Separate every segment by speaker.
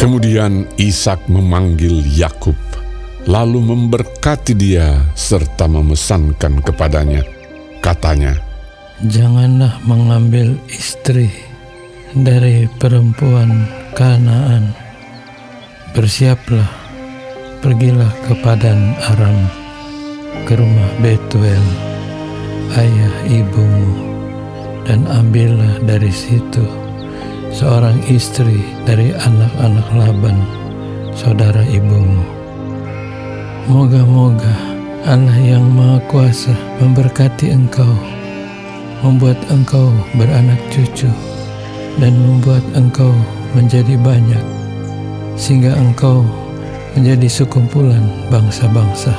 Speaker 1: Kemudian Ishak memanggil Yakub, lalu memberkati dia serta memesankan kepadanya. Katanya,
Speaker 2: Janganlah mengambil istri dari perempuan Kanaan. Bersiaplah, pergilah ke Padan Aram, ke rumah Betuel, ayah ibumu, dan ambillah dari situ seorang istri dari anak-anak Laban, saudara ibumu. Moga-moga Allah yang Maha Kuasa memberkati engkau, membuat engkau beranak cucu, dan membuat engkau menjadi banyak, sehingga engkau menjadi sekumpulan bangsa-bangsa.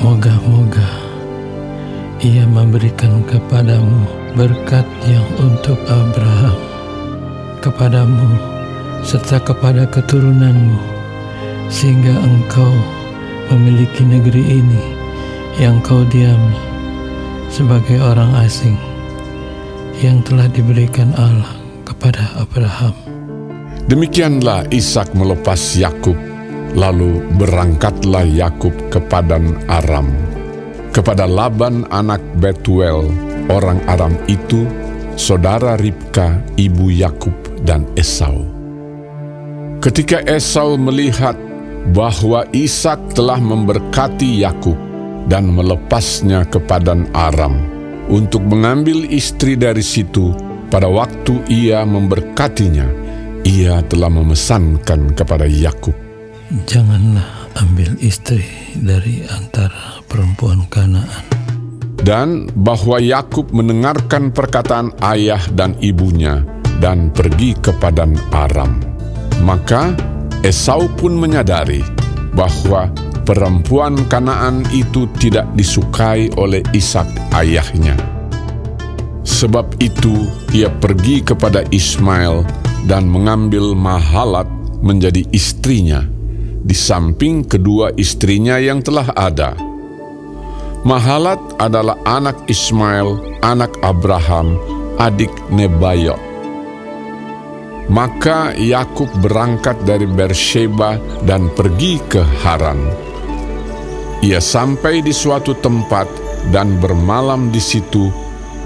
Speaker 2: Moga-moga ia memberikan kepadamu berkat yang untuk Abraham, kepadamu, serta kepada keturunanmu, sehingga engkau memiliki negeri ini yang kau diami sebagai orang asing yang telah diberikan Allah kepada Abraham.
Speaker 1: Demikianlah Ishak melepas Yakub, lalu berangkatlah Yakub ke Padan Aram, kepada Laban anak Betuel, orang Aram itu, saudara Ribka, ibu Yakub dan Esau. Ketika Esau melihat bahwa Ishak telah memberkati Yakub dan melepasnya ke Padan Aram untuk mengambil istri dari situ, pada waktu ia memberkatinya, ia telah memesankan kepada Yakub,
Speaker 2: Janganlah ambil istri dari antara.
Speaker 1: Dan bahwa Yakub mendengarkan perkataan ayah dan ibunya dan pergi ke Padan Aram. Maka Esau pun menyadari bahwa perempuan Kanaan itu tidak disukai oleh Ishak ayahnya. Sebab itu ia pergi kepada Ismail dan mengambil Mahalat menjadi istrinya, di samping kedua istrinya yang telah ada. Mahalat adalah anak Ismail, anak Abraham, adik Nebayot. Maka Yakub berangkat dari Bersheba dan pergi ke Haran. Ia sampai di suatu tempat dan bermalam di situ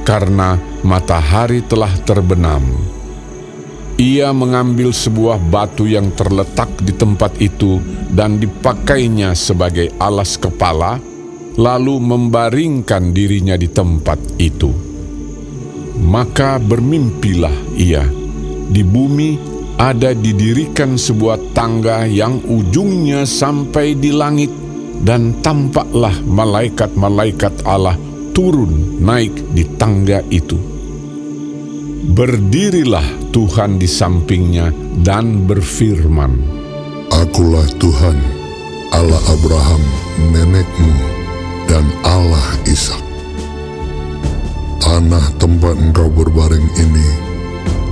Speaker 1: karena matahari telah terbenam. Ia mengambil sebuah batu yang terletak di tempat itu dan dipakainya sebagai alas kepala, lalu membaringkan dirinya di tempat itu. Maka bermimpilah ia, di bumi ada didirikan sebuah tangga yang ujungnya sampai di langit, dan tampaklah malaikat-malaikat Allah turun naik di tangga itu. Berdirilah Tuhan di sampingnya dan berfirman,
Speaker 3: Akulah Tuhan, Allah Abraham, nenekmu, Ishak. Tanah tempat engkau berbaring ini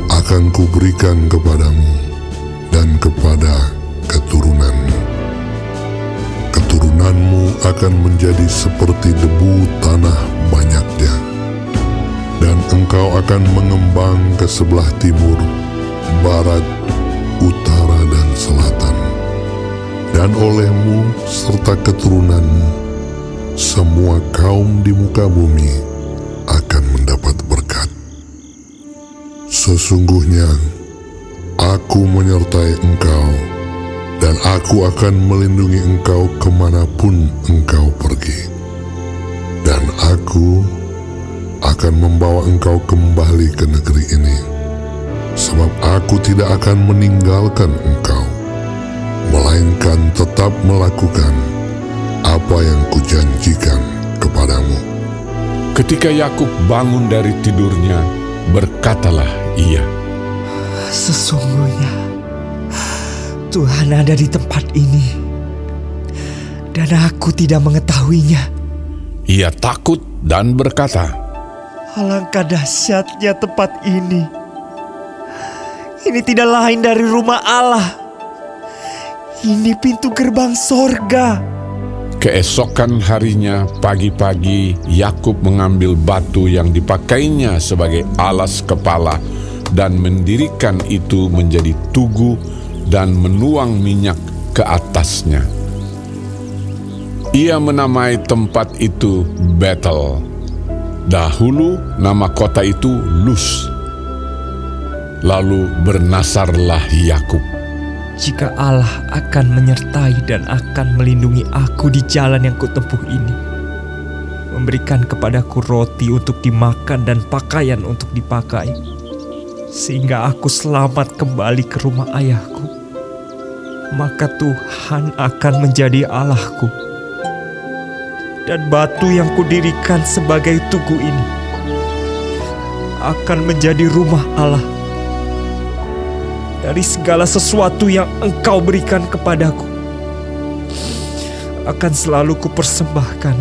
Speaker 3: akan kuberikan kepadamu dan kepada keturunanmu. Keturunanmu akan menjadi seperti debu tanah banyaknya, dan engkau akan mengembang ke sebelah timur, barat, utara, dan selatan. Dan olehmu serta keturunanmu, semua kaum di muka bumi akan mendapat berkat. Sesungguhnya, aku menyertai engkau, dan aku akan melindungi engkau ke mana pun engkau pergi. Dan aku akan membawa engkau kembali ke negeri ini, sebab aku tidak akan meninggalkan engkau, melainkan tetap melakukan apa yang kujanjikan kepadamu.
Speaker 1: Ketika Yakub bangun dari tidurnya, berkatalah ia,
Speaker 4: Sesungguhnya Tuhan ada di tempat ini dan aku tidak mengetahuinya.
Speaker 1: ia takut dan berkata,
Speaker 4: Alangkah dahsyatnya tempat ini. Ini tidak lain dari rumah Allah. Ini pintu gerbang sorga.
Speaker 1: Keesokan harinya pagi-pagi Yakub mengambil batu yang dipakainya sebagai alas kepala dan mendirikan itu menjadi tugu dan menuang minyak ke atasnya. Ia menamai tempat itu Betel. Dahulu nama kota itu Luz. Lalu bernasarlah Yakub.
Speaker 4: Jika Allah akan menyertai dan akan melindungi aku di jalan yang kutempuh ini, memberikan kepadaku roti untuk dimakan dan pakaian untuk dipakai, sehingga aku selamat kembali ke rumah ayahku, maka Tuhan akan menjadi Allahku. Dan batu yang kudirikan sebagai tugu ini akan menjadi rumah Allah dari segala sesuatu yang engkau berikan kepadaku. Akan selalu kupersembahkan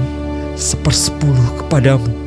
Speaker 4: sepersepuluh kepadamu